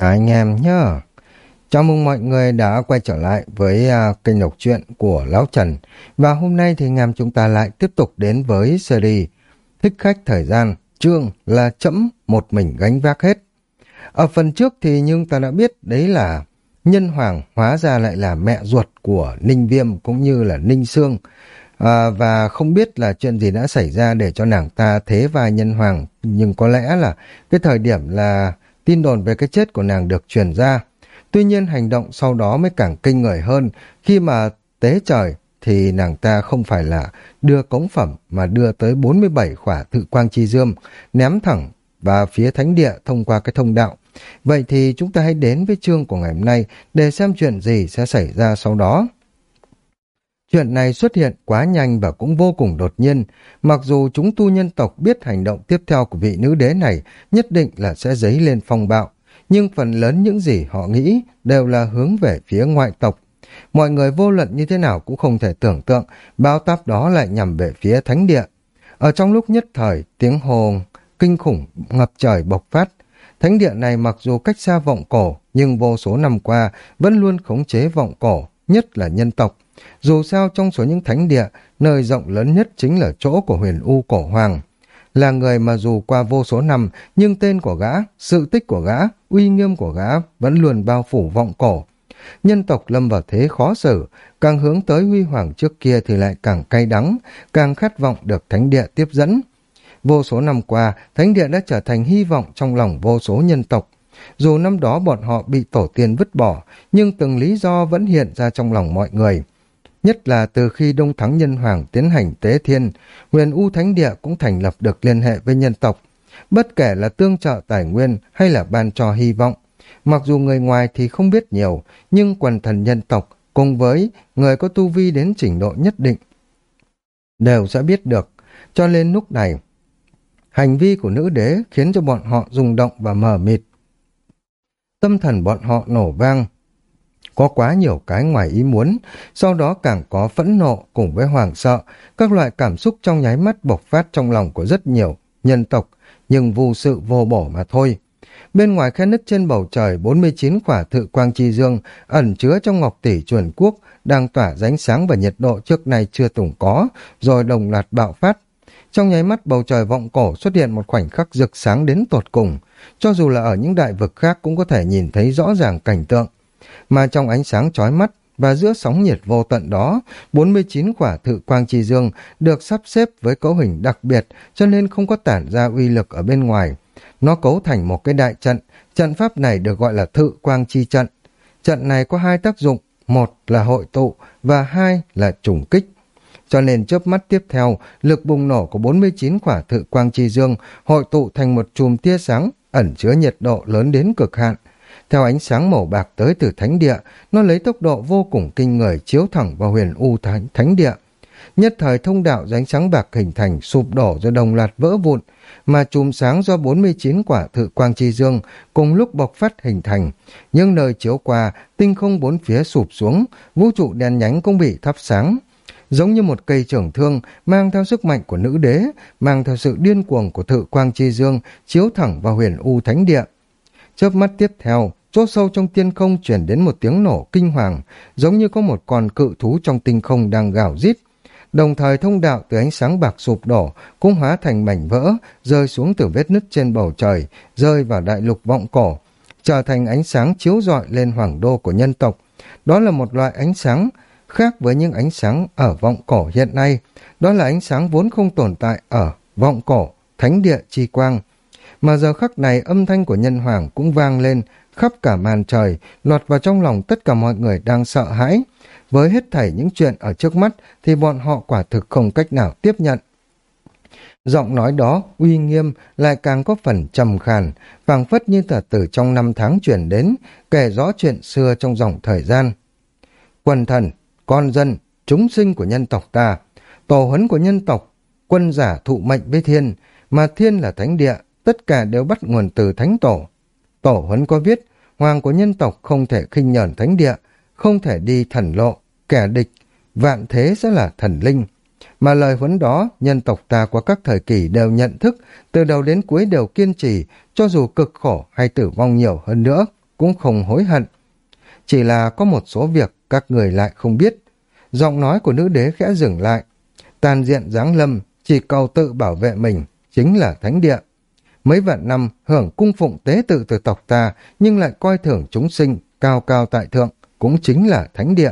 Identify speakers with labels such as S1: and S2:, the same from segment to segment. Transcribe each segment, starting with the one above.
S1: Dạ, anh em nhá. Chào mừng mọi người đã quay trở lại với uh, kênh đọc truyện của Lão Trần. Và hôm nay thì anh em chúng ta lại tiếp tục đến với series Thích khách thời gian, chương là chấm một mình gánh vác hết. Ở phần trước thì nhưng ta đã biết đấy là Nhân Hoàng hóa ra lại là mẹ ruột của Ninh Viêm cũng như là Ninh Sương. À, và không biết là chuyện gì đã xảy ra để cho nàng ta thế vai Nhân Hoàng. Nhưng có lẽ là cái thời điểm là tin đồn về cái chết của nàng được truyền ra. Tuy nhiên hành động sau đó mới càng kinh người hơn khi mà tế trời thì nàng ta không phải là đưa cống phẩm mà đưa tới 47 khỏa tự quang chi dương, ném thẳng và phía thánh địa thông qua cái thông đạo. Vậy thì chúng ta hãy đến với chương của ngày hôm nay để xem chuyện gì sẽ xảy ra sau đó. Chuyện này xuất hiện quá nhanh và cũng vô cùng đột nhiên, mặc dù chúng tu nhân tộc biết hành động tiếp theo của vị nữ đế này nhất định là sẽ dấy lên phong bạo, nhưng phần lớn những gì họ nghĩ đều là hướng về phía ngoại tộc. Mọi người vô luận như thế nào cũng không thể tưởng tượng bao táp đó lại nhằm về phía thánh địa. Ở trong lúc nhất thời, tiếng hồ kinh khủng ngập trời bộc phát. Thánh địa này mặc dù cách xa vọng cổ, nhưng vô số năm qua vẫn luôn khống chế vọng cổ, nhất là nhân tộc. Dù sao trong số những thánh địa, nơi rộng lớn nhất chính là chỗ của huyền U cổ hoàng. Là người mà dù qua vô số năm, nhưng tên của gã, sự tích của gã, uy nghiêm của gã vẫn luôn bao phủ vọng cổ. Nhân tộc lâm vào thế khó xử, càng hướng tới huy hoàng trước kia thì lại càng cay đắng, càng khát vọng được thánh địa tiếp dẫn. Vô số năm qua, thánh địa đã trở thành hy vọng trong lòng vô số nhân tộc. Dù năm đó bọn họ bị tổ tiên vứt bỏ, nhưng từng lý do vẫn hiện ra trong lòng mọi người. Nhất là từ khi Đông Thắng Nhân Hoàng tiến hành tế thiên, huyền U Thánh Địa cũng thành lập được liên hệ với nhân tộc. Bất kể là tương trợ tài nguyên hay là ban cho hy vọng. Mặc dù người ngoài thì không biết nhiều, nhưng quần thần nhân tộc cùng với người có tu vi đến trình độ nhất định đều sẽ biết được. Cho nên lúc này, hành vi của nữ đế khiến cho bọn họ rung động và mờ mịt. Tâm thần bọn họ nổ vang, có quá nhiều cái ngoài ý muốn, sau đó càng có phẫn nộ cùng với hoàng sợ, các loại cảm xúc trong nháy mắt bộc phát trong lòng của rất nhiều nhân tộc, nhưng vô sự vô bổ mà thôi. Bên ngoài khe nứt trên bầu trời 49 quả thự quang chi dương ẩn chứa trong ngọc tỷ chuẩn quốc đang tỏa ránh sáng và nhiệt độ trước nay chưa từng có, rồi đồng loạt bạo phát. Trong nháy mắt bầu trời vọng cổ xuất hiện một khoảnh khắc rực sáng đến tột cùng. Cho dù là ở những đại vực khác cũng có thể nhìn thấy rõ ràng cảnh tượng mà trong ánh sáng chói mắt và giữa sóng nhiệt vô tận đó, 49 quả thự quang chi dương được sắp xếp với cấu hình đặc biệt cho nên không có tản ra uy lực ở bên ngoài. Nó cấu thành một cái đại trận, trận pháp này được gọi là thự quang chi trận. Trận này có hai tác dụng, một là hội tụ và hai là trùng kích. Cho nên chớp mắt tiếp theo, lực bùng nổ của 49 quả thự quang chi dương hội tụ thành một chùm tia sáng ẩn chứa nhiệt độ lớn đến cực hạn, theo ánh sáng màu bạc tới từ thánh địa, nó lấy tốc độ vô cùng kinh người chiếu thẳng vào huyền U thánh, thánh địa. Nhất thời thông đạo do ánh sáng bạc hình thành sụp đổ do đồng loạt vỡ vụn, mà chùm sáng do 49 quả thự quang chi dương cùng lúc bộc phát hình thành. Nhưng nơi chiếu qua, tinh không bốn phía sụp xuống, vũ trụ đen nhánh cũng bị thắp sáng. Giống như một cây trưởng thương mang theo sức mạnh của nữ đế, mang theo sự điên cuồng của thự quang chi dương chiếu thẳng vào huyền U thánh địa. Chớp mắt tiếp theo, chỗ sâu trong tiên không chuyển đến một tiếng nổ kinh hoàng, giống như có một con cự thú trong tinh không đang gào rít. Đồng thời thông đạo từ ánh sáng bạc sụp đổ cũng hóa thành mảnh vỡ, rơi xuống từ vết nứt trên bầu trời, rơi vào đại lục vọng cổ, trở thành ánh sáng chiếu rọi lên hoàng đô của nhân tộc. Đó là một loại ánh sáng khác với những ánh sáng ở vọng cổ hiện nay. Đó là ánh sáng vốn không tồn tại ở vọng cổ, thánh địa chi quang. Mà giờ khắc này âm thanh của nhân hoàng cũng vang lên khắp cả màn trời, lọt vào trong lòng tất cả mọi người đang sợ hãi. Với hết thảy những chuyện ở trước mắt thì bọn họ quả thực không cách nào tiếp nhận. Giọng nói đó, uy nghiêm, lại càng có phần trầm khàn, phảng phất như tờ từ trong năm tháng chuyển đến, kể rõ chuyện xưa trong dòng thời gian. quần thần, con dân, chúng sinh của nhân tộc ta, tổ huấn của nhân tộc, quân giả thụ mệnh với thiên, mà thiên là thánh địa, tất cả đều bắt nguồn từ thánh tổ. Tổ huấn có viết, hoàng của nhân tộc không thể khinh nhờn thánh địa, không thể đi thần lộ, kẻ địch, vạn thế sẽ là thần linh. Mà lời huấn đó, nhân tộc ta qua các thời kỳ đều nhận thức, từ đầu đến cuối đều kiên trì, cho dù cực khổ hay tử vong nhiều hơn nữa. cũng không hối hận. Chỉ là có một số việc các người lại không biết. Giọng nói của nữ đế khẽ dừng lại. Tàn diện giáng lâm, chỉ cầu tự bảo vệ mình, chính là thánh địa. Mấy vạn năm hưởng cung phụng tế tự từ tộc ta, nhưng lại coi thưởng chúng sinh, cao cao tại thượng, cũng chính là thánh địa.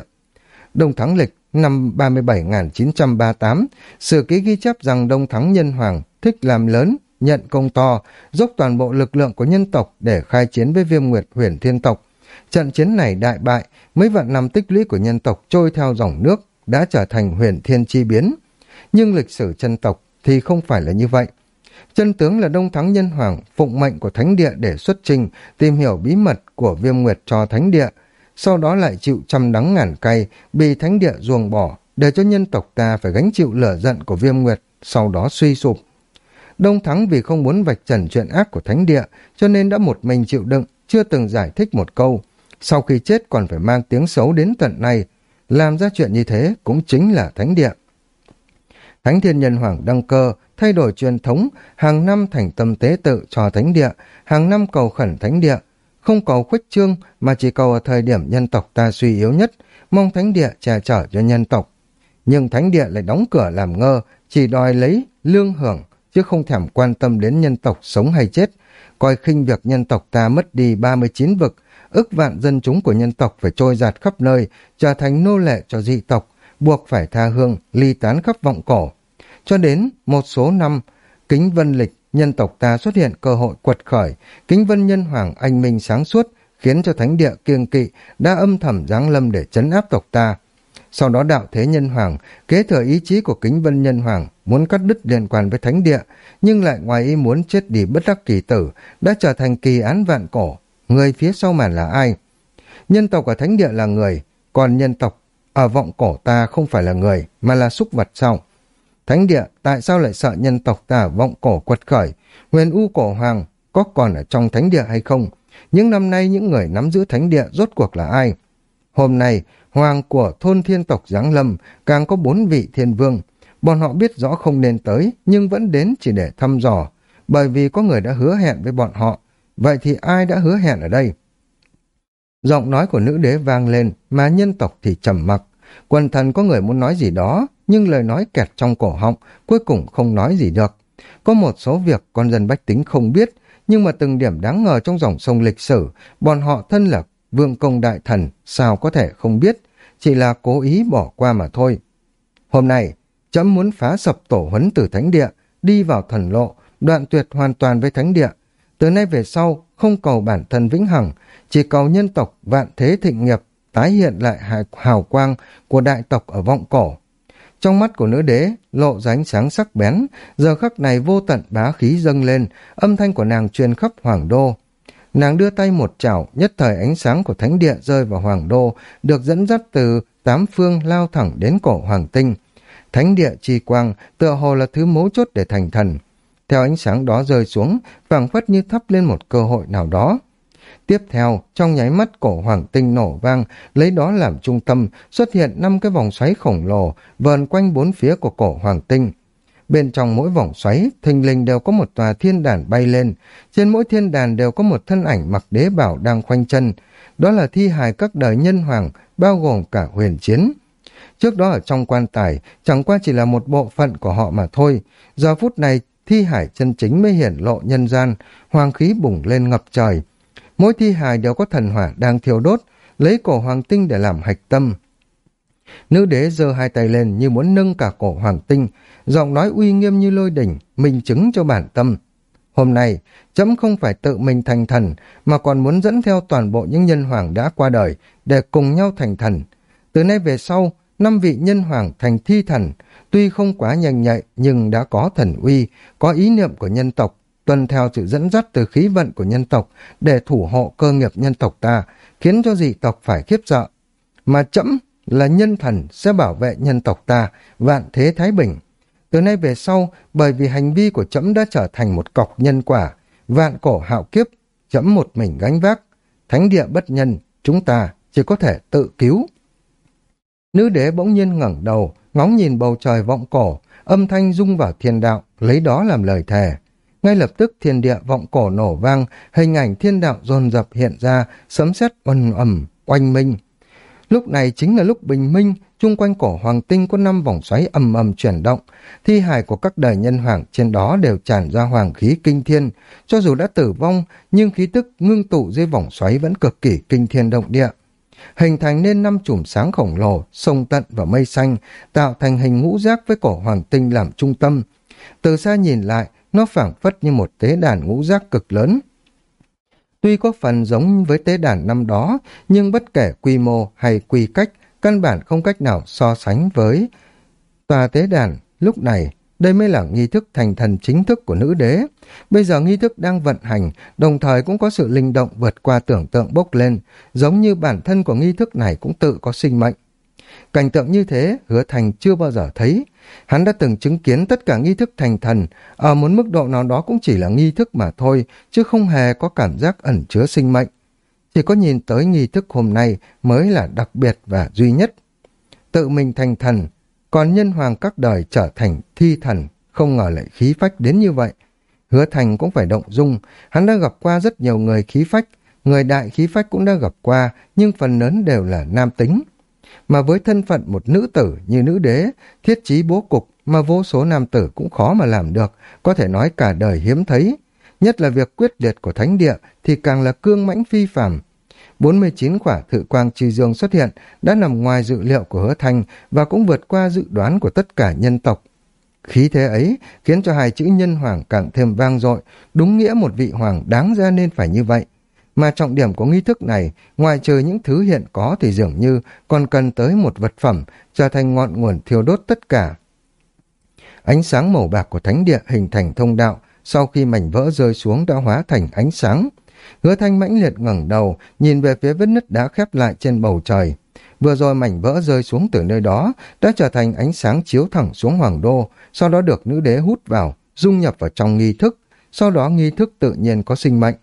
S1: Đông Thắng Lịch năm 37.938, sử ký ghi chép rằng Đông Thắng Nhân Hoàng thích làm lớn, nhận công to, dốc toàn bộ lực lượng của nhân tộc để khai chiến với viêm nguyệt huyền thiên tộc. Trận chiến này đại bại, mấy vạn năm tích lũy của nhân tộc trôi theo dòng nước, đã trở thành huyền thiên chi biến. Nhưng lịch sử chân tộc thì không phải là như vậy. Chân tướng là Đông Thắng Nhân Hoàng phụng mệnh của Thánh Địa để xuất trình, tìm hiểu bí mật của viêm nguyệt cho Thánh Địa, sau đó lại chịu trăm đắng ngàn cay, bị Thánh Địa ruồng bỏ, để cho nhân tộc ta phải gánh chịu lửa giận của viêm nguyệt, sau đó suy sụp. Đông Thắng vì không muốn vạch trần chuyện ác của Thánh Địa, cho nên đã một mình chịu đựng, chưa từng giải thích một câu. Sau khi chết còn phải mang tiếng xấu đến tận này, làm ra chuyện như thế cũng chính là Thánh Địa. Thánh Thiên Nhân Hoàng đăng cơ, thay đổi truyền thống, hàng năm thành tâm tế tự cho Thánh Địa, hàng năm cầu khẩn Thánh Địa, không cầu khuếch trương mà chỉ cầu ở thời điểm nhân tộc ta suy yếu nhất, mong Thánh Địa che chở cho nhân tộc. Nhưng Thánh Địa lại đóng cửa làm ngơ, chỉ đòi lấy lương hưởng, chứ không thèm quan tâm đến nhân tộc sống hay chết, coi khinh việc nhân tộc ta mất đi 39 vực, ức vạn dân chúng của nhân tộc phải trôi giạt khắp nơi, trở thành nô lệ cho dị tộc, buộc phải tha hương, ly tán khắp vọng cổ. Cho đến một số năm, kính vân lịch, nhân tộc ta xuất hiện cơ hội quật khởi, kính vân nhân hoàng anh minh sáng suốt, khiến cho thánh địa kiêng kỵ đã âm thầm giáng lâm để chấn áp tộc ta. Sau đó đạo thế nhân hoàng, kế thừa ý chí của kính vân nhân hoàng, muốn cắt đứt liên quan với thánh địa, nhưng lại ngoài ý muốn chết đi bất đắc kỳ tử, đã trở thành kỳ án vạn cổ. Người phía sau màn là ai? Nhân tộc ở thánh địa là người, còn nhân tộc ở vọng cổ ta không phải là người, mà là súc vật sau. Thánh địa tại sao lại sợ nhân tộc ta vọng cổ quật khởi? Huyền U cổ hoàng có còn ở trong thánh địa hay không? Những năm nay những người nắm giữ thánh địa rốt cuộc là ai? Hôm nay, hoàng của thôn thiên tộc Giáng Lâm càng có bốn vị thiên vương. Bọn họ biết rõ không nên tới, nhưng vẫn đến chỉ để thăm dò, bởi vì có người đã hứa hẹn với bọn họ. Vậy thì ai đã hứa hẹn ở đây? Giọng nói của nữ đế vang lên, mà nhân tộc thì trầm mặc. Quần thần có người muốn nói gì đó, nhưng lời nói kẹt trong cổ họng, cuối cùng không nói gì được. Có một số việc con dân bách tính không biết, nhưng mà từng điểm đáng ngờ trong dòng sông lịch sử, bọn họ thân là vương công đại thần, sao có thể không biết, chỉ là cố ý bỏ qua mà thôi. Hôm nay, chấm muốn phá sập tổ huấn từ thánh địa, đi vào thần lộ, đoạn tuyệt hoàn toàn với thánh địa. Từ nay về sau, không cầu bản thân vĩnh hằng, chỉ cầu nhân tộc vạn thế thịnh nghiệp, tái hiện lại hào quang của đại tộc ở vọng cổ. Trong mắt của nữ đế, lộ ra ánh sáng sắc bén, giờ khắc này vô tận bá khí dâng lên, âm thanh của nàng truyền khắp hoàng đô. Nàng đưa tay một chảo, nhất thời ánh sáng của thánh địa rơi vào hoàng đô, được dẫn dắt từ tám phương lao thẳng đến cổ hoàng tinh. Thánh địa chi quang, tựa hồ là thứ mấu chốt để thành thần. Theo ánh sáng đó rơi xuống, phảng phất như thắp lên một cơ hội nào đó. Tiếp theo, trong nháy mắt cổ hoàng tinh nổ vang, lấy đó làm trung tâm, xuất hiện năm cái vòng xoáy khổng lồ, vờn quanh bốn phía của cổ hoàng tinh. Bên trong mỗi vòng xoáy, thình lình đều có một tòa thiên đàn bay lên. Trên mỗi thiên đàn đều có một thân ảnh mặc đế bảo đang khoanh chân. Đó là thi hài các đời nhân hoàng, bao gồm cả huyền chiến. Trước đó ở trong quan tài, chẳng qua chỉ là một bộ phận của họ mà thôi. Giờ phút này, thi hải chân chính mới hiển lộ nhân gian, hoàng khí bùng lên ngập trời. Mỗi thi hài đều có thần hỏa đang thiêu đốt, lấy cổ hoàng tinh để làm hạch tâm. Nữ đế giơ hai tay lên như muốn nâng cả cổ hoàng tinh, giọng nói uy nghiêm như lôi đỉnh, minh chứng cho bản tâm. Hôm nay, chấm không phải tự mình thành thần, mà còn muốn dẫn theo toàn bộ những nhân hoàng đã qua đời để cùng nhau thành thần. Từ nay về sau, năm vị nhân hoàng thành thi thần, tuy không quá nhanh nhạy nhưng đã có thần uy, có ý niệm của nhân tộc, tuân theo sự dẫn dắt từ khí vận của nhân tộc để thủ hộ cơ nghiệp nhân tộc ta, khiến cho dị tộc phải khiếp sợ. Mà chấm là nhân thần sẽ bảo vệ nhân tộc ta, vạn thế thái bình. Từ nay về sau, bởi vì hành vi của chấm đã trở thành một cọc nhân quả, vạn cổ hạo kiếp, chấm một mình gánh vác. Thánh địa bất nhân, chúng ta chỉ có thể tự cứu. Nữ đế bỗng nhiên ngẩng đầu, ngóng nhìn bầu trời vọng cổ, âm thanh rung vào thiên đạo, lấy đó làm lời thề. Ngay lập tức thiên địa vọng cổ nổ vang, hình ảnh thiên đạo dồn dập hiện ra, sấm sét ầm ầm, oanh minh. Lúc này chính là lúc bình minh, chung quanh cổ hoàng tinh có năm vòng xoáy ầm ầm chuyển động, thi hài của các đời nhân hoàng trên đó đều tràn ra hoàng khí kinh thiên, cho dù đã tử vong, nhưng khí tức ngưng tụ dưới vòng xoáy vẫn cực kỳ kinh thiên động địa. Hình thành nên năm chùm sáng khổng lồ, sông tận và mây xanh, tạo thành hình ngũ giác với cổ hoàng tinh làm trung tâm. Từ xa nhìn lại, nó phảng phất như một tế đàn ngũ giác cực lớn. Tuy có phần giống với tế đàn năm đó, nhưng bất kể quy mô hay quy cách, căn bản không cách nào so sánh với tòa tế đàn. Lúc này, đây mới là nghi thức thành thần chính thức của nữ đế. Bây giờ nghi thức đang vận hành, đồng thời cũng có sự linh động vượt qua tưởng tượng bốc lên, giống như bản thân của nghi thức này cũng tự có sinh mệnh. Cảnh tượng như thế, hứa thành chưa bao giờ thấy. Hắn đã từng chứng kiến tất cả nghi thức thành thần, ở một mức độ nào đó cũng chỉ là nghi thức mà thôi, chứ không hề có cảm giác ẩn chứa sinh mệnh. Chỉ có nhìn tới nghi thức hôm nay mới là đặc biệt và duy nhất. Tự mình thành thần, còn nhân hoàng các đời trở thành thi thần, không ngờ lại khí phách đến như vậy. Hứa thành cũng phải động dung, hắn đã gặp qua rất nhiều người khí phách, người đại khí phách cũng đã gặp qua, nhưng phần lớn đều là nam tính. Mà với thân phận một nữ tử như nữ đế, thiết trí bố cục mà vô số nam tử cũng khó mà làm được, có thể nói cả đời hiếm thấy. Nhất là việc quyết liệt của thánh địa thì càng là cương mãnh phi phàm, 49 quả thự quang trì dương xuất hiện đã nằm ngoài dự liệu của hứa thanh và cũng vượt qua dự đoán của tất cả nhân tộc. Khí thế ấy khiến cho hai chữ nhân hoàng càng thêm vang dội, đúng nghĩa một vị hoàng đáng ra nên phải như vậy. Mà trọng điểm của nghi thức này, ngoài trừ những thứ hiện có thì dường như còn cần tới một vật phẩm trở thành ngọn nguồn thiêu đốt tất cả. Ánh sáng màu bạc của thánh địa hình thành thông đạo, sau khi mảnh vỡ rơi xuống đã hóa thành ánh sáng. Hứa thanh mãnh liệt ngẩng đầu, nhìn về phía vết nứt đã khép lại trên bầu trời. Vừa rồi mảnh vỡ rơi xuống từ nơi đó, đã trở thành ánh sáng chiếu thẳng xuống hoàng đô, sau đó được nữ đế hút vào, dung nhập vào trong nghi thức, sau đó nghi thức tự nhiên có sinh mệnh.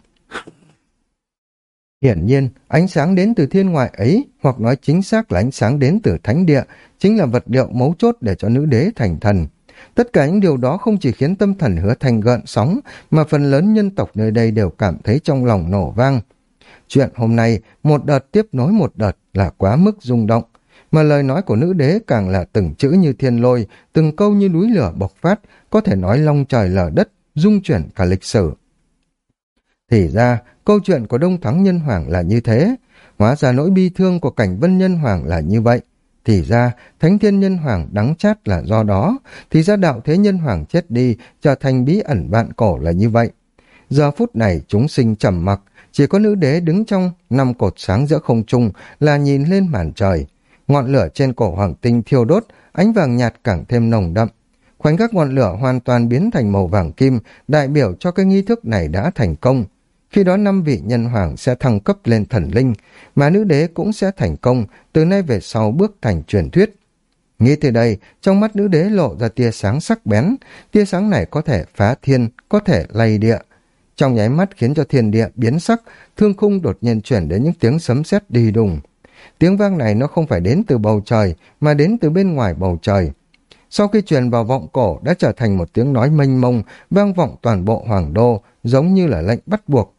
S1: Hiển nhiên, ánh sáng đến từ thiên ngoại ấy, hoặc nói chính xác là ánh sáng đến từ thánh địa, chính là vật liệu mấu chốt để cho nữ đế thành thần. Tất cả những điều đó không chỉ khiến tâm thần hứa thành gợn sóng, mà phần lớn nhân tộc nơi đây đều cảm thấy trong lòng nổ vang. Chuyện hôm nay, một đợt tiếp nối một đợt là quá mức rung động, mà lời nói của nữ đế càng là từng chữ như thiên lôi, từng câu như núi lửa bộc phát, có thể nói long trời lở đất, dung chuyển cả lịch sử. Thì ra, câu chuyện của Đông Thắng Nhân Hoàng là như thế, hóa ra nỗi bi thương của cảnh vân nhân hoàng là như vậy. Thì ra, Thánh Thiên Nhân Hoàng đắng chát là do đó, thì ra đạo thế nhân hoàng chết đi, trở thành bí ẩn vạn cổ là như vậy. Giờ phút này chúng sinh trầm mặc, chỉ có nữ đế đứng trong năm cột sáng giữa không trung là nhìn lên màn trời. Ngọn lửa trên cổ hoàng tinh thiêu đốt, ánh vàng nhạt càng thêm nồng đậm. Khoảnh khắc ngọn lửa hoàn toàn biến thành màu vàng kim, đại biểu cho cái nghi thức này đã thành công. Khi đó năm vị nhân hoàng sẽ thăng cấp lên thần linh, mà nữ đế cũng sẽ thành công, từ nay về sau bước thành truyền thuyết. Nghĩ từ đây, trong mắt nữ đế lộ ra tia sáng sắc bén, tia sáng này có thể phá thiên, có thể lay địa. Trong nháy mắt khiến cho thiên địa biến sắc, thương khung đột nhiên chuyển đến những tiếng sấm sét đi đùng. Tiếng vang này nó không phải đến từ bầu trời, mà đến từ bên ngoài bầu trời. Sau khi truyền vào vọng cổ đã trở thành một tiếng nói mênh mông, vang vọng toàn bộ hoàng đô, giống như là lệnh bắt buộc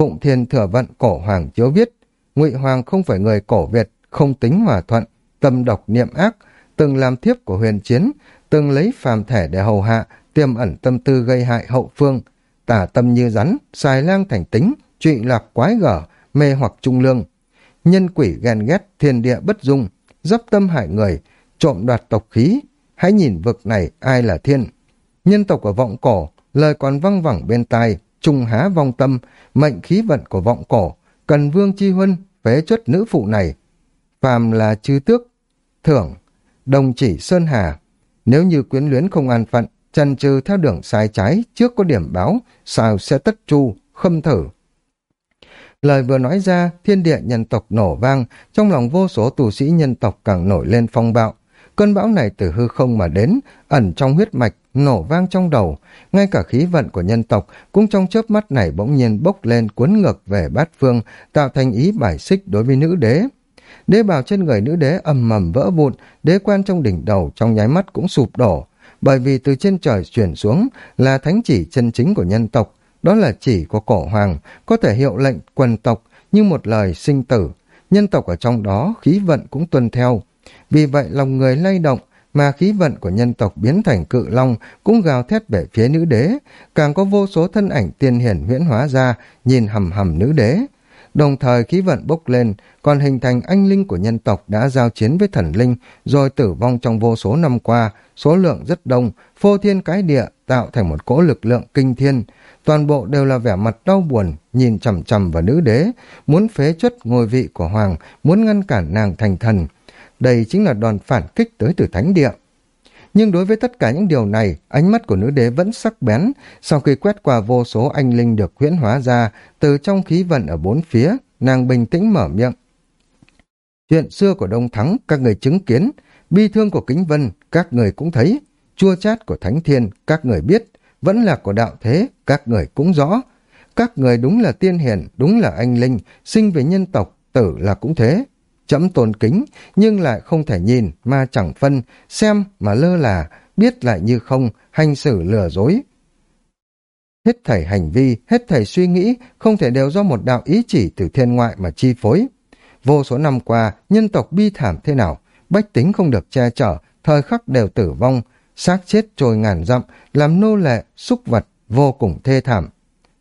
S1: Phụng Thiên thừa vận cổ hoàng chiếu viết, ngụy Hoàng không phải người cổ Việt, không tính hòa thuận, tâm độc niệm ác, từng làm thiếp của huyền chiến, từng lấy phàm thể để hầu hạ, tiềm ẩn tâm tư gây hại hậu phương, tả tâm như rắn, xài lang thành tính, trụy lạc quái gở, mê hoặc trung lương. Nhân quỷ ghen ghét, thiên địa bất dung, dấp tâm hại người, trộm đoạt tộc khí, hãy nhìn vực này ai là thiên. Nhân tộc ở vọng cổ, lời còn văng vẳng bên tai, trung há vong tâm, mệnh khí vận của vọng cổ, cần vương chi huân, phế chuất nữ phụ này. Phàm là chư tước, thưởng, đồng chỉ sơn hà. Nếu như quyến luyến không an phận, trần trừ theo đường sai trái, trước có điểm báo, sao sẽ tất chu, khâm thử. Lời vừa nói ra, thiên địa nhân tộc nổ vang, trong lòng vô số tù sĩ nhân tộc càng nổi lên phong bạo. Cơn bão này từ hư không mà đến, ẩn trong huyết mạch, nổ vang trong đầu, ngay cả khí vận của nhân tộc cũng trong chớp mắt này bỗng nhiên bốc lên cuốn ngược về bát phương, tạo thành ý bài xích đối với nữ đế. Đế bào trên người nữ đế ầm mầm vỡ vụn, đế quan trong đỉnh đầu trong nháy mắt cũng sụp đổ, bởi vì từ trên trời chuyển xuống là thánh chỉ chân chính của nhân tộc, đó là chỉ của cổ hoàng, có thể hiệu lệnh quần tộc như một lời sinh tử. Nhân tộc ở trong đó khí vận cũng tuân theo. Vì vậy lòng người lay động, mà khí vận của nhân tộc biến thành cự long cũng gào thét về phía nữ đế, càng có vô số thân ảnh tiên hiển huyễn hóa ra, nhìn hầm hầm nữ đế. Đồng thời khí vận bốc lên, còn hình thành anh linh của nhân tộc đã giao chiến với thần linh, rồi tử vong trong vô số năm qua, số lượng rất đông, phô thiên cái địa, tạo thành một cỗ lực lượng kinh thiên. Toàn bộ đều là vẻ mặt đau buồn, nhìn chầm chầm vào nữ đế, muốn phế chuất ngôi vị của hoàng, muốn ngăn cản nàng thành thần. Đây chính là đòn phản kích tới từ thánh địa. Nhưng đối với tất cả những điều này, ánh mắt của nữ đế vẫn sắc bén, sau khi quét qua vô số anh linh được huyễn hóa ra, từ trong khí vận ở bốn phía, nàng bình tĩnh mở miệng. Chuyện xưa của Đông Thắng, các người chứng kiến, bi thương của Kính Vân, các người cũng thấy, chua chát của Thánh Thiên, các người biết, vẫn là của đạo thế, các người cũng rõ. Các người đúng là tiên hiển, đúng là anh linh, sinh về nhân tộc, tử là cũng thế. Chấm tôn kính, nhưng lại không thể nhìn mà chẳng phân, xem mà lơ là, biết lại như không, hành xử lừa dối. Hết thảy hành vi, hết thảy suy nghĩ, không thể đều do một đạo ý chỉ từ thiên ngoại mà chi phối. Vô số năm qua, nhân tộc bi thảm thế nào, bách tính không được che chở, thời khắc đều tử vong, xác chết trôi ngàn dặm, làm nô lệ, xúc vật, vô cùng thê thảm.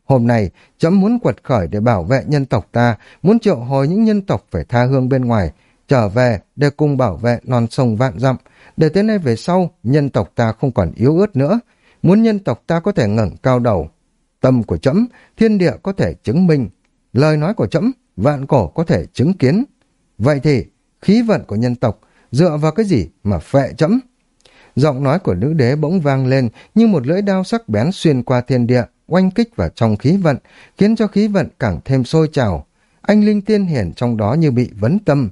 S1: Hôm nay, chấm muốn quật khởi để bảo vệ nhân tộc ta, muốn triệu hồi những nhân tộc phải tha hương bên ngoài, trở về để cùng bảo vệ non sông vạn dặm, để tới nay về sau, nhân tộc ta không còn yếu ớt nữa, muốn nhân tộc ta có thể ngẩng cao đầu. Tâm của chấm, thiên địa có thể chứng minh, lời nói của chấm, vạn cổ có thể chứng kiến. Vậy thì, khí vận của nhân tộc dựa vào cái gì mà phệ chấm? Giọng nói của nữ đế bỗng vang lên như một lưỡi đao sắc bén xuyên qua thiên địa, oanh kích vào trong khí vận, khiến cho khí vận càng thêm sôi trào. Anh linh tiên hiển trong đó như bị vấn tâm.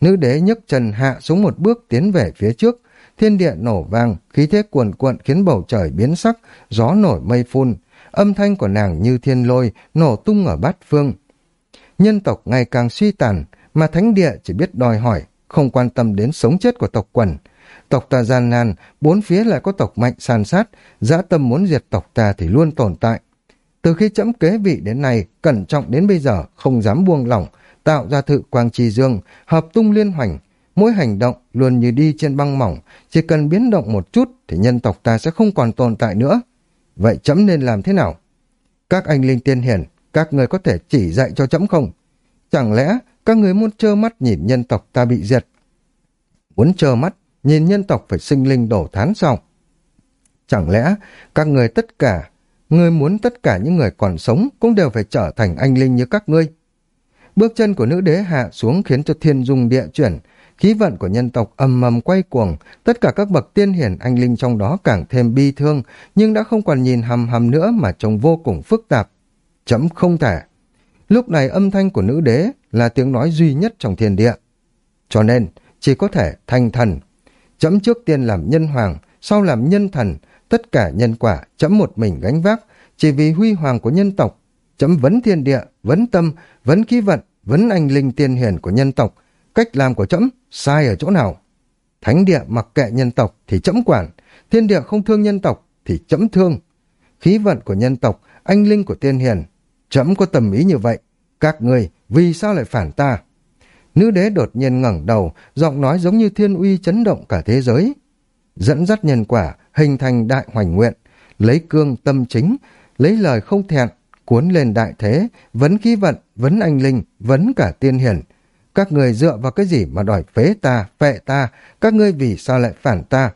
S1: Nữ đế nhấc chân hạ xuống một bước tiến về phía trước, thiên địa nổ vang, khí thế cuồn cuộn khiến bầu trời biến sắc, gió nổi mây phun. Âm thanh của nàng như thiên lôi, nổ tung ở bát phương. Nhân tộc ngày càng suy tàn, mà thánh địa chỉ biết đòi hỏi, không quan tâm đến sống chết của tộc quần. Tộc ta gian nan, bốn phía lại có tộc mạnh san sát, dã tâm muốn diệt tộc ta thì luôn tồn tại. Từ khi chấm kế vị đến nay, cẩn trọng đến bây giờ, không dám buông lỏng, tạo ra thự quang trì dương, hợp tung liên hoành. Mỗi hành động luôn như đi trên băng mỏng, chỉ cần biến động một chút thì nhân tộc ta sẽ không còn tồn tại nữa. Vậy chấm nên làm thế nào? Các anh linh tiên hiển, các người có thể chỉ dạy cho chấm không? Chẳng lẽ các người muốn trơ mắt nhìn nhân tộc ta bị diệt? Muốn trơ mắt nhìn nhân tộc phải sinh linh đổ thán xong. Chẳng lẽ các người tất cả, người muốn tất cả những người còn sống cũng đều phải trở thành anh linh như các ngươi? Bước chân của nữ đế hạ xuống khiến cho thiên dung địa chuyển, khí vận của nhân tộc ầm ầm quay cuồng, tất cả các bậc tiên hiển anh linh trong đó càng thêm bi thương, nhưng đã không còn nhìn hầm hầm nữa mà trông vô cùng phức tạp. Chấm không thể. Lúc này âm thanh của nữ đế là tiếng nói duy nhất trong thiên địa. Cho nên, chỉ có thể thành thần, Chấm trước tiên làm nhân hoàng, sau làm nhân thần, tất cả nhân quả chấm một mình gánh vác, chỉ vì huy hoàng của nhân tộc. Chấm vấn thiên địa, vấn tâm, vấn khí vận, vấn anh linh tiên hiển của nhân tộc. Cách làm của chấm sai ở chỗ nào? Thánh địa mặc kệ nhân tộc thì chấm quản, thiên địa không thương nhân tộc thì chấm thương. Khí vận của nhân tộc, anh linh của tiên hiền, chấm có tầm ý như vậy. Các người vì sao lại phản ta? Nữ đế đột nhiên ngẩng đầu, giọng nói giống như thiên uy chấn động cả thế giới. Dẫn dắt nhân quả, hình thành đại hoành nguyện, lấy cương tâm chính, lấy lời không thẹn, cuốn lên đại thế, vấn khí vận, vấn anh linh, vấn cả tiên hiển. Các người dựa vào cái gì mà đòi phế ta, phệ ta, các ngươi vì sao lại phản ta?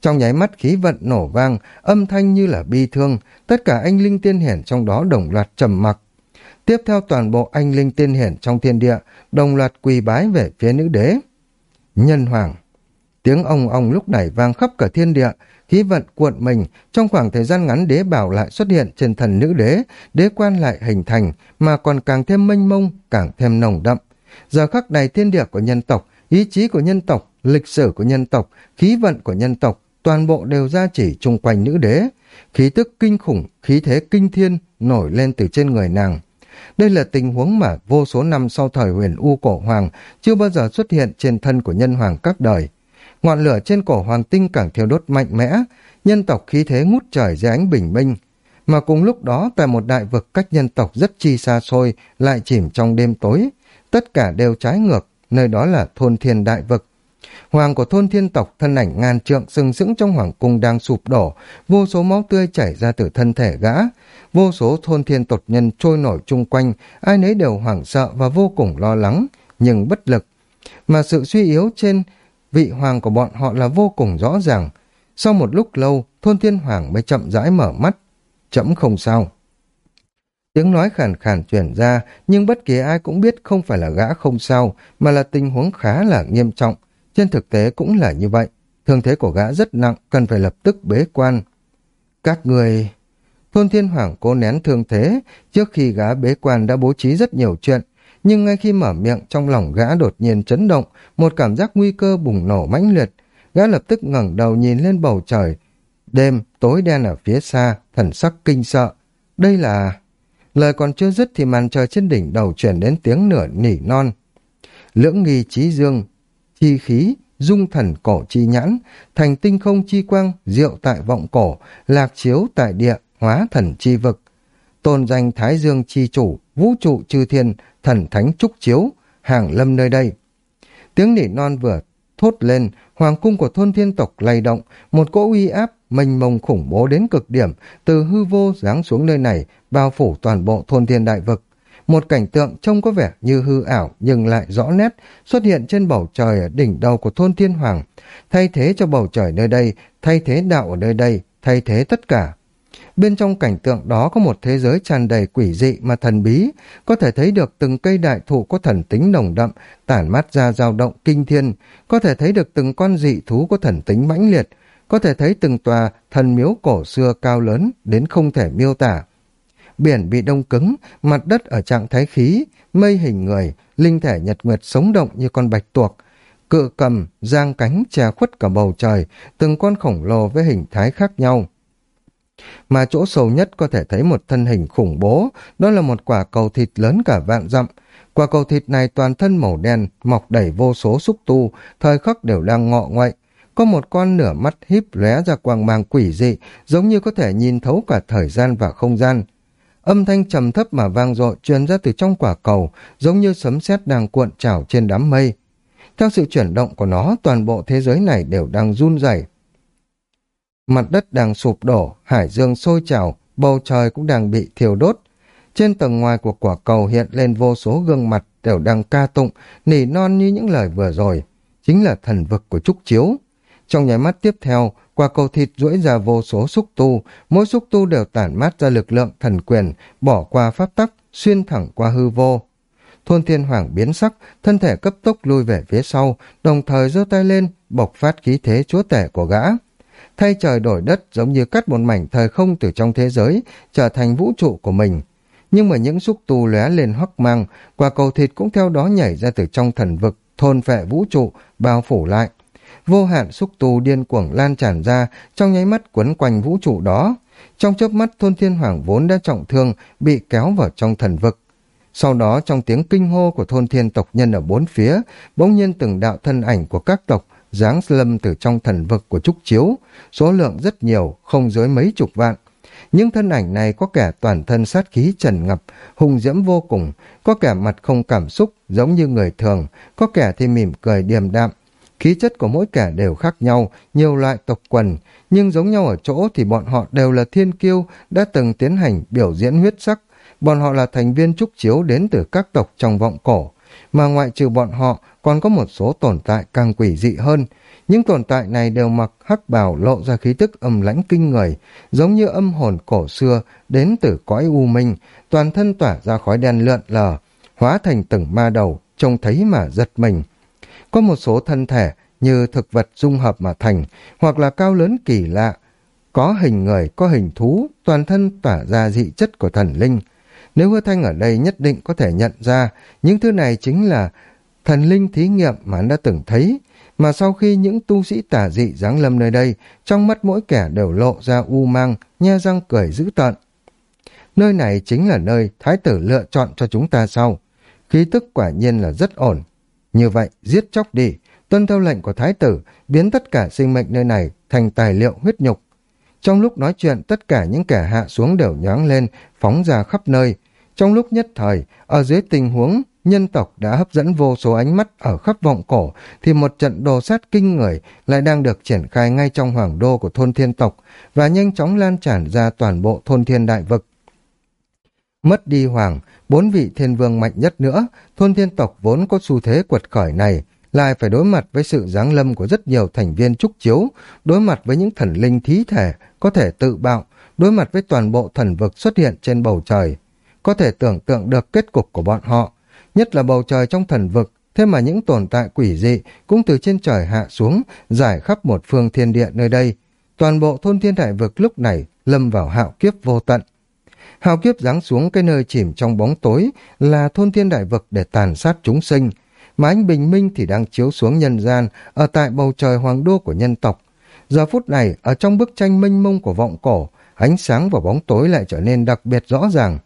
S1: Trong nháy mắt khí vận nổ vang, âm thanh như là bi thương, tất cả anh linh tiên hiển trong đó đồng loạt trầm mặc, Tiếp theo toàn bộ anh linh tiên hiển trong thiên địa, đồng loạt quỳ bái về phía nữ đế. Nhân hoàng. Tiếng ông ông lúc này vang khắp cả thiên địa, khí vận cuộn mình, trong khoảng thời gian ngắn đế bảo lại xuất hiện trên thần nữ đế, đế quan lại hình thành, mà còn càng thêm mênh mông, càng thêm nồng đậm. Giờ khắc này thiên địa của nhân tộc, ý chí của nhân tộc, lịch sử của nhân tộc, khí vận của nhân tộc, toàn bộ đều ra chỉ chung quanh nữ đế. Khí tức kinh khủng, khí thế kinh thiên nổi lên từ trên người nàng. Đây là tình huống mà vô số năm sau thời huyền U cổ hoàng chưa bao giờ xuất hiện trên thân của nhân hoàng các đời. Ngọn lửa trên cổ hoàng tinh càng thiêu đốt mạnh mẽ, nhân tộc khí thế ngút trời dưới ánh bình minh. Mà cùng lúc đó tại một đại vực cách nhân tộc rất chi xa xôi lại chìm trong đêm tối. Tất cả đều trái ngược, nơi đó là thôn thiên đại vực. Hoàng của thôn thiên tộc thân ảnh ngàn trượng sừng sững trong hoàng cung đang sụp đổ, vô số máu tươi chảy ra từ thân thể gã. Vô số thôn thiên tộc nhân trôi nổi chung quanh, ai nấy đều hoảng sợ và vô cùng lo lắng, nhưng bất lực. Mà sự suy yếu trên vị hoàng của bọn họ là vô cùng rõ ràng. Sau một lúc lâu, thôn thiên hoàng mới chậm rãi mở mắt. Chậm không sao. Tiếng nói khàn khàn truyền ra, nhưng bất kỳ ai cũng biết không phải là gã không sao, mà là tình huống khá là nghiêm trọng. Trên thực tế cũng là như vậy. Thương thế của gã rất nặng, cần phải lập tức bế quan. Các người... Thôn Thiên Hoàng cố nén thương thế, trước khi gã bế quan đã bố trí rất nhiều chuyện, nhưng ngay khi mở miệng trong lòng gã đột nhiên chấn động, một cảm giác nguy cơ bùng nổ mãnh liệt. Gã lập tức ngẩng đầu nhìn lên bầu trời. Đêm, tối đen ở phía xa, thần sắc kinh sợ. Đây là... Lời còn chưa dứt thì màn trời trên đỉnh đầu chuyển đến tiếng nửa nỉ non. Lưỡng nghi trí dương, chi khí, dung thần cổ chi nhãn, thành tinh không chi quang, diệu tại vọng cổ, lạc chiếu tại địa, hóa thần chi vực. Tôn danh Thái Dương chi chủ, vũ trụ chư thiên, thần thánh trúc chiếu, hàng lâm nơi đây. Tiếng nỉ non vừa thốt lên, hoàng cung của thôn thiên tộc lay động, một cỗ uy áp mênh mông khủng bố đến cực điểm, từ hư vô giáng xuống nơi này, bao phủ toàn bộ thôn thiên đại vực. Một cảnh tượng trông có vẻ như hư ảo nhưng lại rõ nét xuất hiện trên bầu trời ở đỉnh đầu của thôn thiên hoàng, thay thế cho bầu trời nơi đây, thay thế đạo ở nơi đây, thay thế tất cả. Bên trong cảnh tượng đó có một thế giới tràn đầy quỷ dị mà thần bí, có thể thấy được từng cây đại thụ có thần tính nồng đậm, tản mát ra dao động kinh thiên, có thể thấy được từng con dị thú có thần tính mãnh liệt, có thể thấy từng tòa thần miếu cổ xưa cao lớn đến không thể miêu tả. Biển bị đông cứng, mặt đất ở trạng thái khí, mây hình người, linh thể nhật nguyệt sống động như con bạch tuộc, cự cầm, giang cánh che khuất cả bầu trời, từng con khổng lồ với hình thái khác nhau mà chỗ sâu nhất có thể thấy một thân hình khủng bố, đó là một quả cầu thịt lớn cả vạn dặm. Quả cầu thịt này toàn thân màu đen, mọc đầy vô số xúc tu, thời khắc đều đang ngọ ngoại. Có một con nửa mắt híp lóe ra quang mang quỷ dị, giống như có thể nhìn thấu cả thời gian và không gian. Âm thanh trầm thấp mà vang dội truyền ra từ trong quả cầu, giống như sấm sét đang cuộn trào trên đám mây. Theo sự chuyển động của nó, toàn bộ thế giới này đều đang run rẩy. Mặt đất đang sụp đổ, hải dương sôi trào, bầu trời cũng đang bị thiêu đốt. Trên tầng ngoài của quả cầu hiện lên vô số gương mặt đều đang ca tụng, nỉ non như những lời vừa rồi. Chính là thần vực của Trúc Chiếu. Trong nháy mắt tiếp theo, quả cầu thịt duỗi ra vô số xúc tu, mỗi xúc tu đều tản mát ra lực lượng thần quyền, bỏ qua pháp tắc, xuyên thẳng qua hư vô. Thôn thiên hoàng biến sắc, thân thể cấp tốc lui về phía sau, đồng thời giơ tay lên, bộc phát khí thế chúa tể của gã thay trời đổi đất giống như cắt một mảnh thời không từ trong thế giới, trở thành vũ trụ của mình. Nhưng mà những xúc tu lóe lên hoắc mang, quả cầu thịt cũng theo đó nhảy ra từ trong thần vực, thôn phệ vũ trụ, bao phủ lại. Vô hạn xúc tu điên cuồng lan tràn ra, trong nháy mắt quấn quanh vũ trụ đó. Trong chớp mắt thôn thiên hoàng vốn đã trọng thương, bị kéo vào trong thần vực. Sau đó trong tiếng kinh hô của thôn thiên tộc nhân ở bốn phía, bỗng nhiên từng đạo thân ảnh của các tộc giáng lâm từ trong thần vực của Trúc Chiếu, số lượng rất nhiều, không dưới mấy chục vạn. Những thân ảnh này có kẻ toàn thân sát khí trần ngập, hùng diễm vô cùng, có kẻ mặt không cảm xúc giống như người thường, có kẻ thì mỉm cười điềm đạm. Khí chất của mỗi kẻ đều khác nhau, nhiều loại tộc quần, nhưng giống nhau ở chỗ thì bọn họ đều là thiên kiêu đã từng tiến hành biểu diễn huyết sắc. Bọn họ là thành viên trúc chiếu đến từ các tộc trong vọng cổ, mà ngoại trừ bọn họ còn có một số tồn tại càng quỷ dị hơn. Những tồn tại này đều mặc hắc bào lộ ra khí tức âm lãnh kinh người, giống như âm hồn cổ xưa đến từ cõi u minh, toàn thân tỏa ra khói đen lượn lờ, hóa thành từng ma đầu, trông thấy mà giật mình. Có một số thân thể như thực vật dung hợp mà thành, hoặc là cao lớn kỳ lạ, có hình người, có hình thú, toàn thân tỏa ra dị chất của thần linh. Nếu hứa thanh ở đây nhất định có thể nhận ra những thứ này chính là thần linh thí nghiệm mà hắn đã từng thấy, mà sau khi những tu sĩ tả dị giáng lâm nơi đây, trong mắt mỗi kẻ đều lộ ra u mang, nhe răng cười dữ tợn. Nơi này chính là nơi thái tử lựa chọn cho chúng ta sau. Khí tức quả nhiên là rất ổn. Như vậy, giết chóc đi, tuân theo lệnh của thái tử, biến tất cả sinh mệnh nơi này thành tài liệu huyết nhục. Trong lúc nói chuyện, tất cả những kẻ hạ xuống đều nhoáng lên, phóng ra khắp nơi. Trong lúc nhất thời, ở dưới tình huống nhân tộc đã hấp dẫn vô số ánh mắt ở khắp vọng cổ, thì một trận đồ sát kinh người lại đang được triển khai ngay trong hoàng đô của thôn thiên tộc và nhanh chóng lan tràn ra toàn bộ thôn thiên đại vực. Mất đi hoàng, bốn vị thiên vương mạnh nhất nữa, thôn thiên tộc vốn có xu thế quật khởi này, lại phải đối mặt với sự giáng lâm của rất nhiều thành viên trúc chiếu, đối mặt với những thần linh thí thể có thể tự bạo, đối mặt với toàn bộ thần vực xuất hiện trên bầu trời. Có thể tưởng tượng được kết cục của bọn họ, nhất là bầu trời trong thần vực, thế mà những tồn tại quỷ dị cũng từ trên trời hạ xuống, giải khắp một phương thiên địa nơi đây. Toàn bộ thôn thiên đại vực lúc này lâm vào hạo kiếp vô tận hào kiếp giáng xuống cái nơi chìm trong bóng tối là thôn thiên đại vực để tàn sát chúng sinh, mà ánh bình minh thì đang chiếu xuống nhân gian ở tại bầu trời hoàng đô của nhân tộc. Giờ phút này, ở trong bức tranh mênh mông của vọng cổ, ánh sáng và bóng tối lại trở nên đặc biệt rõ ràng.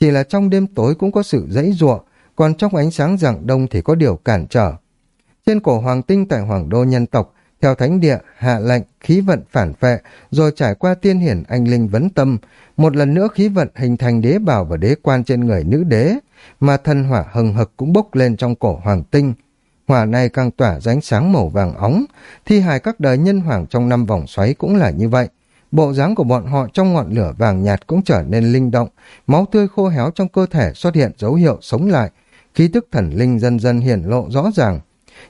S1: Chỉ là trong đêm tối cũng có sự dãy ruộng, còn trong ánh sáng rạng đông thì có điều cản trở. Trên cổ hoàng tinh tại hoàng đô nhân tộc, theo thánh địa, hạ lệnh, khí vận phản phệ, rồi trải qua tiên hiển anh linh vấn tâm, một lần nữa khí vận hình thành đế bảo và đế quan trên người nữ đế, mà thân hỏa hừng hực cũng bốc lên trong cổ hoàng tinh. Hỏa này càng tỏa ránh ánh sáng màu vàng óng, thi hài các đời nhân hoàng trong năm vòng xoáy cũng là như vậy. Bộ dáng của bọn họ trong ngọn lửa vàng nhạt cũng trở nên linh động, máu tươi khô héo trong cơ thể xuất hiện dấu hiệu sống lại, khí tức thần linh dần dần hiện lộ rõ ràng.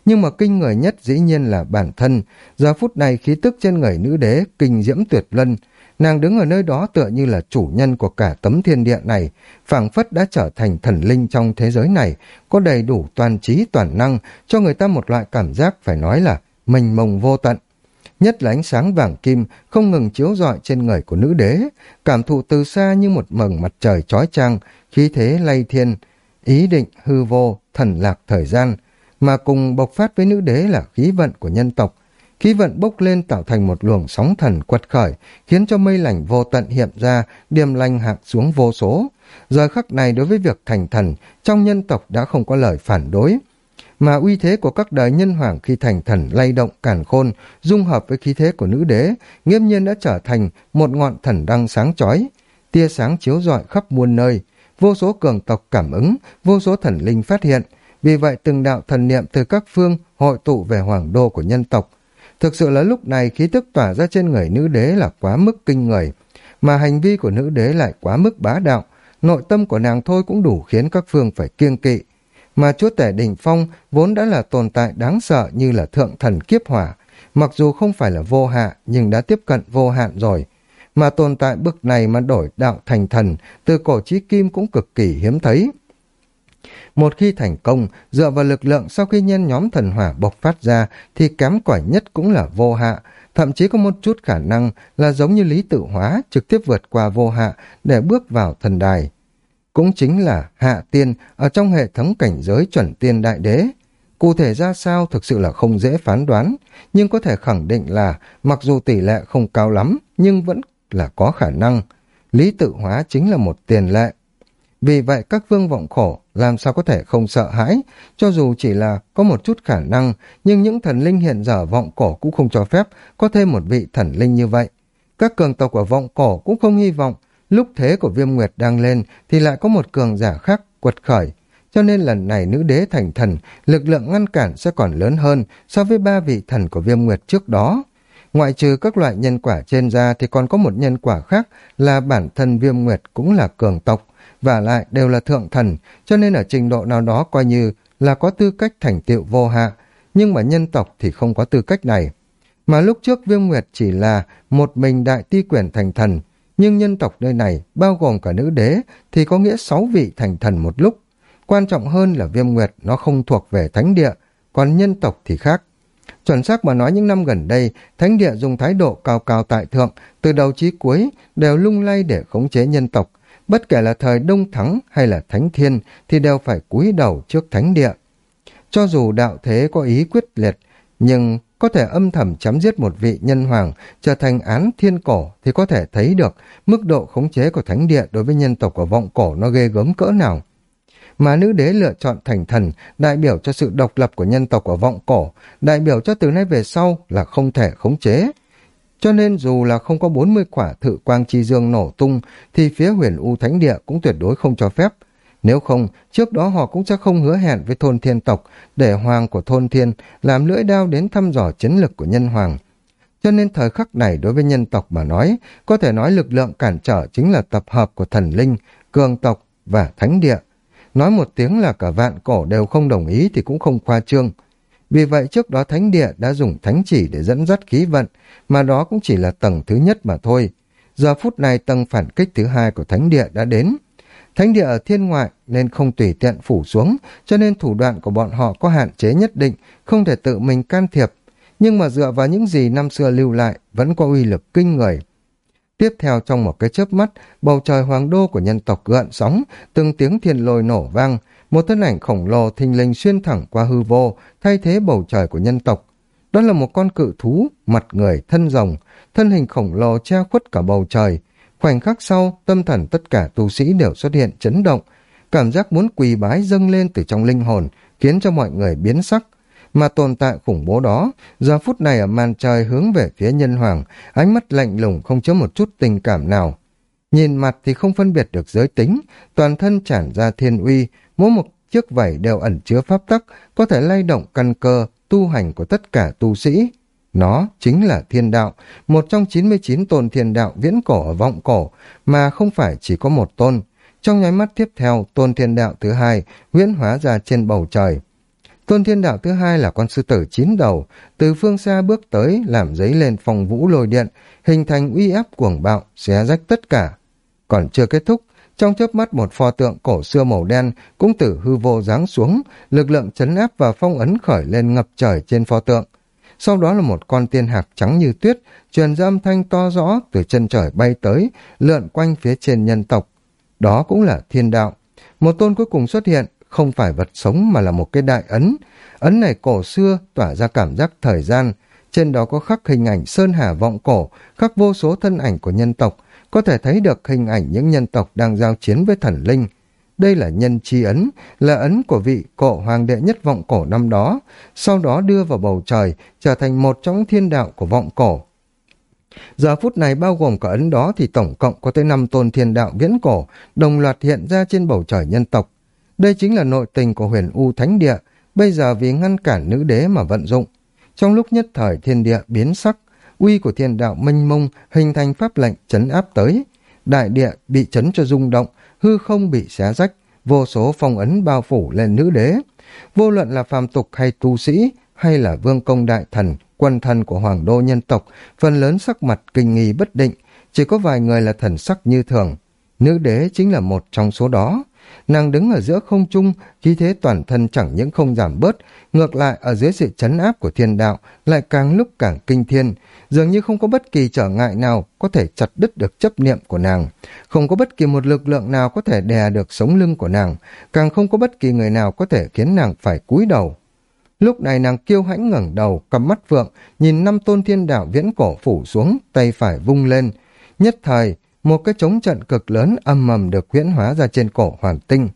S1: Nhưng mà kinh người nhất dĩ nhiên là bản thân, giờ phút này khí tức trên người nữ đế kinh diễm tuyệt lân, nàng đứng ở nơi đó tựa như là chủ nhân của cả tấm thiên địa này, phảng phất đã trở thành thần linh trong thế giới này, có đầy đủ toàn trí toàn năng, cho người ta một loại cảm giác phải nói là mênh mông vô tận. Nhất là ánh sáng vàng kim không ngừng chiếu rọi trên người của nữ đế, cảm thụ từ xa như một mầng mặt trời chói trang, khí thế lay thiên, ý định hư vô, thần lạc thời gian, mà cùng bộc phát với nữ đế là khí vận của nhân tộc, khí vận bốc lên tạo thành một luồng sóng thần quật khởi, khiến cho mây lành vô tận hiện ra, điềm lành hạ xuống vô số. Giờ khắc này đối với việc thành thần, trong nhân tộc đã không có lời phản đối. Mà uy thế của các đời nhân hoàng khi thành thần lay động cản khôn, dung hợp với khí thế của nữ đế, nghiêm nhiên đã trở thành một ngọn thần đăng sáng chói tia sáng chiếu rọi khắp muôn nơi, vô số cường tộc cảm ứng, vô số thần linh phát hiện. Vì vậy từng đạo thần niệm từ các phương hội tụ về hoàng đô của nhân tộc, Thực sự là lúc này khí tức tỏa ra trên người nữ đế là quá mức kinh người, mà hành vi của nữ đế lại quá mức bá đạo, nội tâm của nàng thôi cũng đủ khiến các phương phải kiêng kỵ. Mà chúa tể đỉnh phong vốn đã là tồn tại đáng sợ như là thượng thần kiếp hỏa, mặc dù không phải là vô hạ nhưng đã tiếp cận vô hạn rồi. Mà tồn tại bực này mà đổi đạo thành thần, từ cổ chí kim cũng cực kỳ hiếm thấy. Một khi thành công, dựa vào lực lượng sau khi nhân nhóm thần hỏa bộc phát ra thì kém cỏi nhất cũng là vô hạ, thậm chí có một chút khả năng là giống như lý tự hóa trực tiếp vượt qua vô hạ để bước vào thần đài. Cũng chính là hạ tiên ở trong hệ thống cảnh giới chuẩn tiên đại đế. Cụ thể ra sao thực sự là không dễ phán đoán, nhưng có thể khẳng định là mặc dù tỷ lệ không cao lắm nhưng vẫn là có khả năng. Lý tự hóa chính là một tiền lệ. Vì vậy các vương vọng khổ làm sao có thể không sợ hãi, cho dù chỉ là có một chút khả năng, nhưng những thần linh hiện giờ vọng cổ cũng không cho phép có thêm một vị thần linh như vậy. Các cường tộc của vọng cổ cũng không hy vọng lúc thế của viêm nguyệt đang lên thì lại có một cường giả khác quật khởi. Cho nên lần này nữ đế thành thần, lực lượng ngăn cản sẽ còn lớn hơn so với ba vị thần của viêm nguyệt trước đó. Ngoại trừ các loại nhân quả trên ra thì còn có một nhân quả khác là bản thân viêm nguyệt cũng là cường tộc và lại đều là thượng thần, cho nên ở trình độ nào đó coi như là có tư cách thành tựu vô hạ, nhưng mà nhân tộc thì không có tư cách này. Mà lúc trước Viêm Nguyệt chỉ là một mình đại ti quyền thành thần, nhưng nhân tộc nơi này, bao gồm cả nữ đế, thì có nghĩa sáu vị thành thần một lúc. Quan trọng hơn là Viêm Nguyệt nó không thuộc về thánh địa, còn nhân tộc thì khác. Chuẩn xác mà nói những năm gần đây, thánh địa dùng thái độ cao cao tại thượng, từ đầu chí cuối đều lung lay để khống chế nhân tộc, bất kể là thời Đông Thắng hay là Thánh Thiên thì đều phải cúi đầu trước Thánh Địa. Cho dù đạo thế có ý quyết liệt, nhưng có thể âm thầm chấm giết một vị nhân hoàng trở thành án thiên cổ thì có thể thấy được mức độ khống chế của Thánh Địa đối với nhân tộc của vọng cổ nó ghê gớm cỡ nào. mà nữ đế lựa chọn thành thần, đại biểu cho sự độc lập của nhân tộc ở vọng cổ, đại biểu cho từ nay về sau là không thể khống chế. Cho nên dù là không có 40 quả thự quang chi dương nổ tung, thì phía huyền U Thánh Địa cũng tuyệt đối không cho phép. Nếu không, trước đó họ cũng sẽ không hứa hẹn với thôn thiên tộc để hoàng của thôn thiên làm lưỡi đao đến thăm dò chiến lực của nhân hoàng. Cho nên thời khắc này đối với nhân tộc mà nói, có thể nói lực lượng cản trở chính là tập hợp của thần linh, cường tộc và thánh địa. Nói một tiếng là cả vạn cổ đều không đồng ý thì cũng không khoa trương. Vì vậy trước đó thánh địa đã dùng thánh chỉ để dẫn dắt khí vận, mà đó cũng chỉ là tầng thứ nhất mà thôi. Giờ phút này tầng phản kích thứ hai của thánh địa đã đến. Thánh địa ở thiên ngoại nên không tùy tiện phủ xuống, cho nên thủ đoạn của bọn họ có hạn chế nhất định, không thể tự mình can thiệp. Nhưng mà dựa vào những gì năm xưa lưu lại vẫn có uy lực kinh người. Tiếp theo trong một cái chớp mắt, bầu trời hoàng đô của nhân tộc gợn sóng, từng tiếng thiên lôi nổ vang, một thân ảnh khổng lồ thình lình xuyên thẳng qua hư vô, thay thế bầu trời của nhân tộc. Đó là một con cự thú, mặt người, thân rồng, thân hình khổng lồ che khuất cả bầu trời. Khoảnh khắc sau, tâm thần tất cả tu sĩ đều xuất hiện chấn động, cảm giác muốn quỳ bái dâng lên từ trong linh hồn, khiến cho mọi người biến sắc. Mà tồn tại khủng bố đó, giờ phút này ở màn trời hướng về phía nhân hoàng, ánh mắt lạnh lùng không chứa một chút tình cảm nào. Nhìn mặt thì không phân biệt được giới tính, toàn thân tràn ra thiên uy, mỗi một chiếc vảy đều ẩn chứa pháp tắc, có thể lay động căn cơ, tu hành của tất cả tu sĩ. Nó chính là thiên đạo, một trong 99 tôn thiên đạo viễn cổ ở vọng cổ, mà không phải chỉ có một tôn. Trong nháy mắt tiếp theo, tôn thiên đạo thứ hai huyễn hóa ra trên bầu trời. Tôn thiên đạo thứ hai là con sư tử chín đầu, từ phương xa bước tới làm giấy lên phòng vũ lôi điện, hình thành uy áp cuồng bạo, xé rách tất cả. Còn chưa kết thúc, trong chớp mắt một pho tượng cổ xưa màu đen cũng từ hư vô giáng xuống, lực lượng chấn áp và phong ấn khởi lên ngập trời trên pho tượng. Sau đó là một con tiên hạc trắng như tuyết, truyền ra âm thanh to rõ từ chân trời bay tới, lượn quanh phía trên nhân tộc. Đó cũng là thiên đạo. Một tôn cuối cùng xuất hiện, không phải vật sống mà là một cái đại ấn. Ấn này cổ xưa tỏa ra cảm giác thời gian, trên đó có khắc hình ảnh sơn hà vọng cổ, khắc vô số thân ảnh của nhân tộc, có thể thấy được hình ảnh những nhân tộc đang giao chiến với thần linh. Đây là nhân chi ấn, là ấn của vị cổ hoàng đệ nhất vọng cổ năm đó, sau đó đưa vào bầu trời, trở thành một trong thiên đạo của vọng cổ. Giờ phút này bao gồm cả ấn đó thì tổng cộng có tới năm tôn thiên đạo viễn cổ, đồng loạt hiện ra trên bầu trời nhân tộc. Đây chính là nội tình của huyền U Thánh Địa, bây giờ vì ngăn cản nữ đế mà vận dụng. Trong lúc nhất thời thiên địa biến sắc, uy của thiên đạo mênh mông hình thành pháp lệnh chấn áp tới. Đại địa bị chấn cho rung động, hư không bị xé rách, vô số phong ấn bao phủ lên nữ đế. Vô luận là phàm tục hay tu sĩ, hay là vương công đại thần, quân thần của hoàng đô nhân tộc, phần lớn sắc mặt kinh nghi bất định, chỉ có vài người là thần sắc như thường. Nữ đế chính là một trong số đó. Nàng đứng ở giữa không trung, khí thế toàn thân chẳng những không giảm bớt, ngược lại ở dưới sự chấn áp của thiên đạo lại càng lúc càng kinh thiên, dường như không có bất kỳ trở ngại nào có thể chặt đứt được chấp niệm của nàng, không có bất kỳ một lực lượng nào có thể đè được sống lưng của nàng, càng không có bất kỳ người nào có thể khiến nàng phải cúi đầu. Lúc này nàng kiêu hãnh ngẩng đầu, cầm mắt vượng, nhìn năm tôn thiên đạo viễn cổ phủ xuống, tay phải vung lên. Nhất thời, một cái chống trận cực lớn âm mầm được huyễn hóa ra trên cổ hoàng tinh.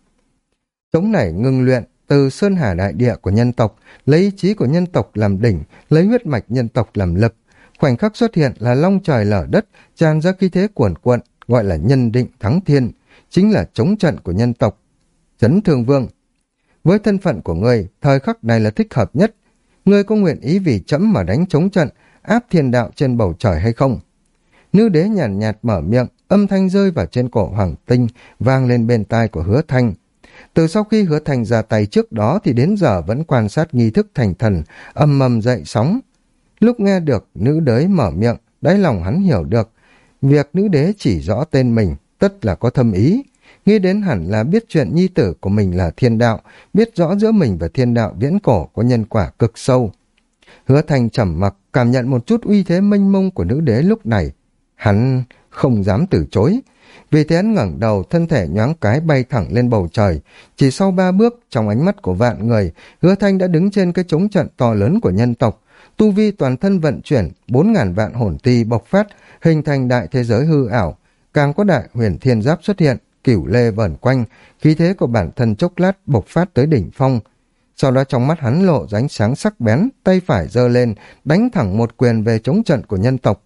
S1: Chống này ngưng luyện từ sơn hà đại địa của nhân tộc, lấy ý chí của nhân tộc làm đỉnh, lấy huyết mạch nhân tộc làm lực. Khoảnh khắc xuất hiện là long trời lở đất, tràn ra khí thế cuồn cuộn, gọi là nhân định thắng thiên, chính là chống trận của nhân tộc. Chấn thương vương Với thân phận của ngươi, thời khắc này là thích hợp nhất. Ngươi có nguyện ý vì chấm mà đánh chống trận, áp thiên đạo trên bầu trời hay không? Nữ đế nhàn nhạt, nhạt mở miệng, âm thanh rơi vào trên cổ hoàng tinh, vang lên bên tai của hứa thanh. Từ sau khi hứa thanh ra tay trước đó thì đến giờ vẫn quan sát nghi thức thành thần, âm mầm dậy sóng. Lúc nghe được nữ đế mở miệng, đáy lòng hắn hiểu được, việc nữ đế chỉ rõ tên mình, tất là có thâm ý. Nghĩ đến hẳn là biết chuyện nhi tử của mình là thiên đạo, biết rõ giữa mình và thiên đạo viễn cổ có nhân quả cực sâu. Hứa thanh trầm mặc, cảm nhận một chút uy thế mênh mông của nữ đế lúc này, Hắn không dám từ chối. Vì thế hắn ngẩng đầu, thân thể nhoáng cái bay thẳng lên bầu trời. Chỉ sau ba bước, trong ánh mắt của vạn người, hứa thanh đã đứng trên cái chống trận to lớn của nhân tộc. Tu vi toàn thân vận chuyển, bốn ngàn vạn hồn ti bộc phát, hình thành đại thế giới hư ảo. Càng có đại huyền thiên giáp xuất hiện, cửu lê vẩn quanh, khí thế của bản thân chốc lát bộc phát tới đỉnh phong. Sau đó trong mắt hắn lộ ránh sáng sắc bén, tay phải giơ lên, đánh thẳng một quyền về chống trận của nhân tộc.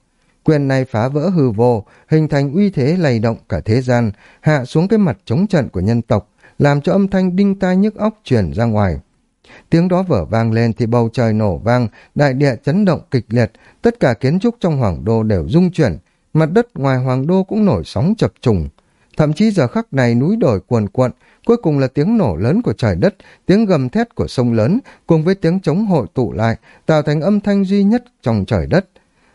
S1: Quyền này phá vỡ hư vô, hình thành uy thế lay động cả thế gian, hạ xuống cái mặt chống trận của nhân tộc, làm cho âm thanh đinh tai nhức óc truyền ra ngoài. Tiếng đó vở vang lên thì bầu trời nổ vang, đại địa chấn động kịch liệt, tất cả kiến trúc trong hoàng đô đều rung chuyển, mặt đất ngoài hoàng đô cũng nổi sóng chập trùng. Thậm chí giờ khắc này núi đồi cuồn cuộn, cuối cùng là tiếng nổ lớn của trời đất, tiếng gầm thét của sông lớn, cùng với tiếng chống hội tụ lại, tạo thành âm thanh duy nhất trong trời đất.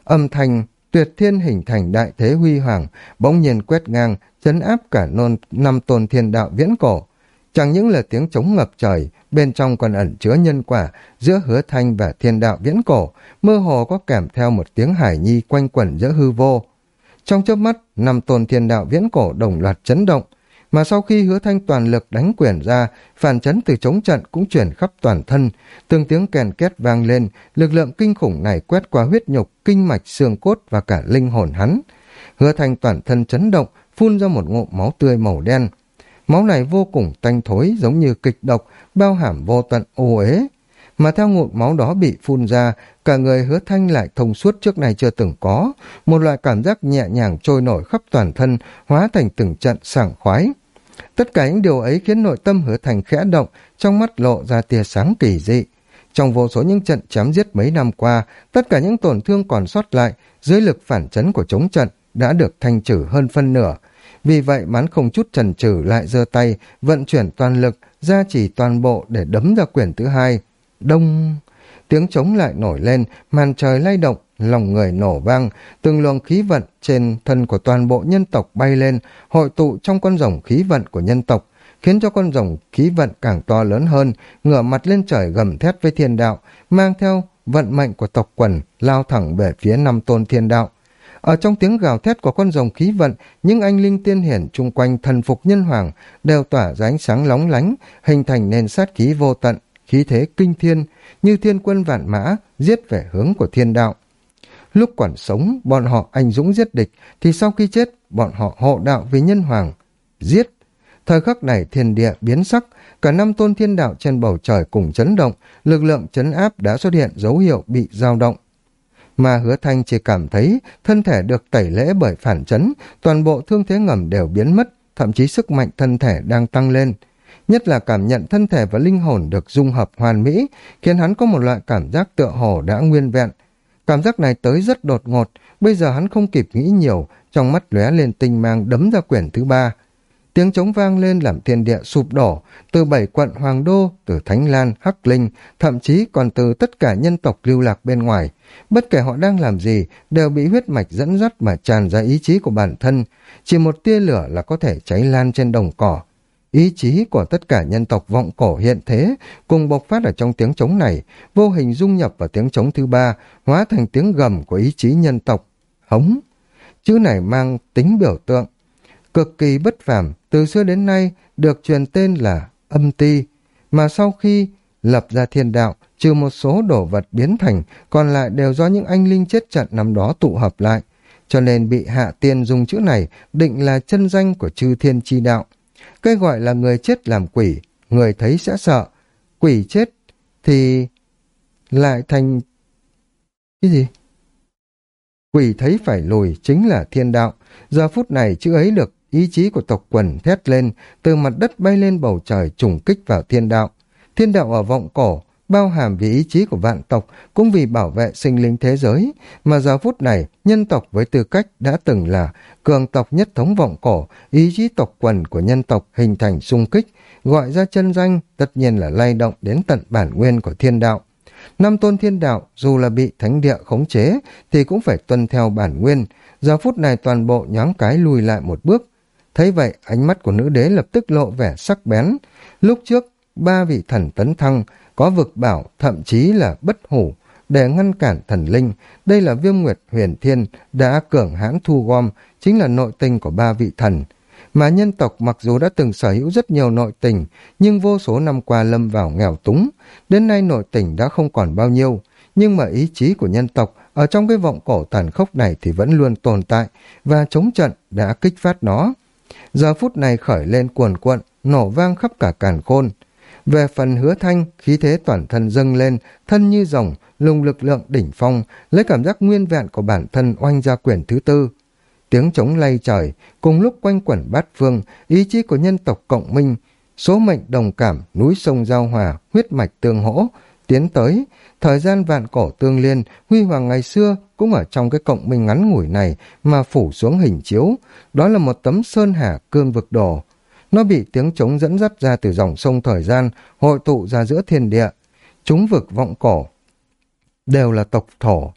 S1: Âm thanh tuyệt thiên hình thành đại thế huy hoàng, bỗng nhiên quét ngang, chấn áp cả nôn năm tôn thiên đạo viễn cổ. Chẳng những là tiếng chống ngập trời, bên trong còn ẩn chứa nhân quả giữa hứa thanh và thiên đạo viễn cổ, mơ hồ có kèm theo một tiếng hải nhi quanh quẩn giữa hư vô. Trong chớp mắt, năm tôn thiên đạo viễn cổ đồng loạt chấn động, mà sau khi hứa thanh toàn lực đánh quyền ra, phản chấn từ chống trận cũng chuyển khắp toàn thân, từng tiếng kèn két vang lên, lực lượng kinh khủng này quét qua huyết nhục, kinh mạch, xương cốt và cả linh hồn hắn. Hứa thanh toàn thân chấn động, phun ra một ngụm máu tươi màu đen. Máu này vô cùng tanh thối giống như kịch độc, bao hàm vô tận ô ế. Mà theo ngụm máu đó bị phun ra, cả người hứa thanh lại thông suốt trước này chưa từng có, một loại cảm giác nhẹ nhàng trôi nổi khắp toàn thân, hóa thành từng trận sảng khoái. Tất cả những điều ấy khiến nội tâm hứa thành khẽ động, trong mắt lộ ra tia sáng kỳ dị. Trong vô số những trận chém giết mấy năm qua, tất cả những tổn thương còn sót lại, dưới lực phản chấn của chống trận đã được thanh trừ hơn phân nửa. Vì vậy mắn không chút trần trừ lại giơ tay, vận chuyển toàn lực, ra chỉ toàn bộ để đấm ra quyển thứ hai. Đông... Tiếng trống lại nổi lên, màn trời lay động, lòng người nổ vang, từng luồng khí vận trên thân của toàn bộ nhân tộc bay lên, hội tụ trong con rồng khí vận của nhân tộc, khiến cho con rồng khí vận càng to lớn hơn, ngửa mặt lên trời gầm thét với thiên đạo, mang theo vận mệnh của tộc quần, lao thẳng về phía năm tôn thiên đạo. Ở trong tiếng gào thét của con rồng khí vận, những anh linh tiên hiển chung quanh thần phục nhân hoàng đều tỏa ra ánh sáng lóng lánh, hình thành nên sát khí vô tận, khí thế kinh thiên, như thiên quân vạn mã, giết về hướng của thiên đạo. Lúc còn sống, bọn họ anh dũng giết địch, thì sau khi chết, bọn họ hộ đạo vì nhân hoàng. Giết! Thời khắc này thiên địa biến sắc, cả năm tôn thiên đạo trên bầu trời cùng chấn động, lực lượng chấn áp đã xuất hiện dấu hiệu bị dao động. Mà hứa thanh chỉ cảm thấy thân thể được tẩy lễ bởi phản chấn, toàn bộ thương thế ngầm đều biến mất, thậm chí sức mạnh thân thể đang tăng lên. Nhất là cảm nhận thân thể và linh hồn được dung hợp hoàn mỹ, khiến hắn có một loại cảm giác tựa hồ đã nguyên vẹn, Cảm giác này tới rất đột ngột, bây giờ hắn không kịp nghĩ nhiều, trong mắt lóe lên tinh mang đấm ra quyển thứ ba. Tiếng trống vang lên làm thiên địa sụp đổ, từ bảy quận Hoàng Đô, từ Thánh Lan, Hắc Linh, thậm chí còn từ tất cả nhân tộc lưu lạc bên ngoài. Bất kể họ đang làm gì, đều bị huyết mạch dẫn dắt mà tràn ra ý chí của bản thân. Chỉ một tia lửa là có thể cháy lan trên đồng cỏ. Ý chí của tất cả nhân tộc vọng cổ hiện thế, cùng bộc phát ở trong tiếng trống này, vô hình dung nhập vào tiếng trống thứ ba, hóa thành tiếng gầm của ý chí nhân tộc. Hống. Chữ này mang tính biểu tượng. Cực kỳ bất phàm, từ xưa đến nay được truyền tên là âm ti, mà sau khi lập ra thiên đạo, trừ một số đồ vật biến thành, còn lại đều do những anh linh chết trận năm đó tụ hợp lại, cho nên bị hạ tiên dùng chữ này định là chân danh của chư thiên chi đạo. Cái gọi là người chết làm quỷ, người thấy sẽ sợ. Quỷ chết thì lại thành... Cái gì? Quỷ thấy phải lùi chính là thiên đạo. Giờ phút này chữ ấy được ý chí của tộc quần thét lên, từ mặt đất bay lên bầu trời trùng kích vào thiên đạo. Thiên đạo ở vọng cổ, bao hàm vì ý chí của vạn tộc, cũng vì bảo vệ sinh linh thế giới, mà giờ phút này, nhân tộc với tư cách đã từng là cường tộc nhất thống vọng cổ, ý chí tộc quần của nhân tộc hình thành xung kích, gọi ra chân danh, tất nhiên là lay động đến tận bản nguyên của thiên đạo. Năm tôn thiên đạo, dù là bị thánh địa khống chế, thì cũng phải tuân theo bản nguyên, giờ phút này toàn bộ nhoáng cái lùi lại một bước. Thấy vậy, ánh mắt của nữ đế lập tức lộ vẻ sắc bén. Lúc trước, ba vị thần tấn thăng, có vực bảo, thậm chí là bất hủ, để ngăn cản thần linh. Đây là viêm nguyệt huyền thiên đã cường hãn thu gom, chính là nội tình của ba vị thần. Mà nhân tộc mặc dù đã từng sở hữu rất nhiều nội tình, nhưng vô số năm qua lâm vào nghèo túng. Đến nay nội tình đã không còn bao nhiêu, nhưng mà ý chí của nhân tộc ở trong cái vọng cổ tàn khốc này thì vẫn luôn tồn tại, và chống trận đã kích phát nó. giờ phút này khởi lên cuồn cuộn, nổ vang khắp cả càn khôn. Về phần hứa thanh, khí thế toàn thân dâng lên, thân như rồng, lùng lực lượng đỉnh phong, lấy cảm giác nguyên vẹn của bản thân oanh ra quyển thứ tư. Tiếng trống lay trời, cùng lúc quanh quẩn bát phương, ý chí của nhân tộc cộng minh, số mệnh đồng cảm, núi sông giao hòa, huyết mạch tương hỗ, tiến tới, thời gian vạn cổ tương liên, huy hoàng ngày xưa cũng ở trong cái cộng minh ngắn ngủi này mà phủ xuống hình chiếu, đó là một tấm sơn hà cương vực đồ. Nó bị tiếng trống dẫn dắt ra từ dòng sông thời gian, hội tụ ra giữa thiên địa. Chúng vực vọng cổ, đều là tộc thổ.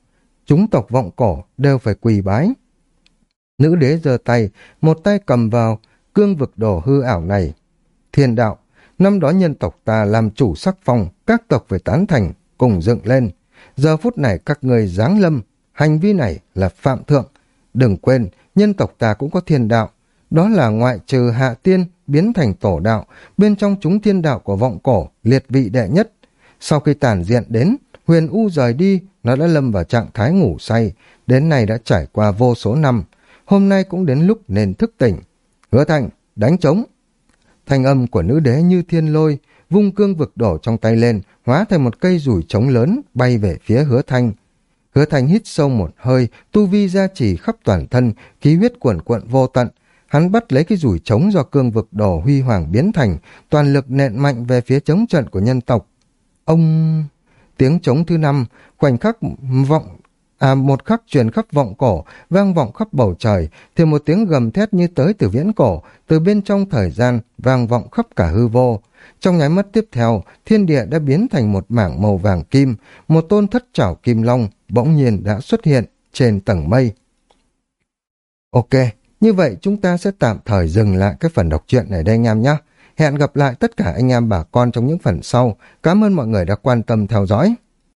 S1: Chúng tộc vọng cổ đều phải quỳ bái. Nữ đế giơ tay, một tay cầm vào cương vực đồ hư ảo này. Thiên đạo, năm đó nhân tộc ta làm chủ sắc phong, các tộc phải tán thành, cùng dựng lên. Giờ phút này các người giáng lâm, hành vi này là phạm thượng. Đừng quên, nhân tộc ta cũng có thiên đạo. Đó là ngoại trừ hạ tiên biến thành tổ đạo, bên trong chúng thiên đạo của vọng cổ, liệt vị đệ nhất. Sau khi tàn diện đến, huyền U rời đi, nó đã lâm vào trạng thái ngủ say, đến nay đã trải qua vô số năm. Hôm nay cũng đến lúc nên thức tỉnh. Hứa thành, đánh trống. Thanh âm của nữ đế như thiên lôi, vung cương vực đổ trong tay lên, hóa thành một cây rủi trống lớn bay về phía hứa thanh. Hứa thanh hít sâu một hơi, tu vi ra chỉ khắp toàn thân, khí huyết cuộn cuộn vô tận. Hắn bắt lấy cái rủi trống do cương vực đỏ huy hoàng biến thành, toàn lực nện mạnh về phía chống trận của nhân tộc. Ông... Tiếng trống thứ năm, khoảnh khắc vọng À một khắc truyền khắp vọng cổ, vang vọng khắp bầu trời, thì một tiếng gầm thét như tới từ viễn cổ, từ bên trong thời gian, vang vọng khắp cả hư vô. Trong nháy mắt tiếp theo, thiên địa đã biến thành một mảng màu vàng kim, một tôn thất trảo kim long bỗng nhiên đã xuất hiện trên tầng mây. Ok, như vậy chúng ta sẽ tạm thời dừng lại cái phần đọc truyện này đây anh em nhé. Hẹn gặp lại tất cả anh em bà con trong những phần sau. Cảm ơn mọi người đã quan tâm theo dõi.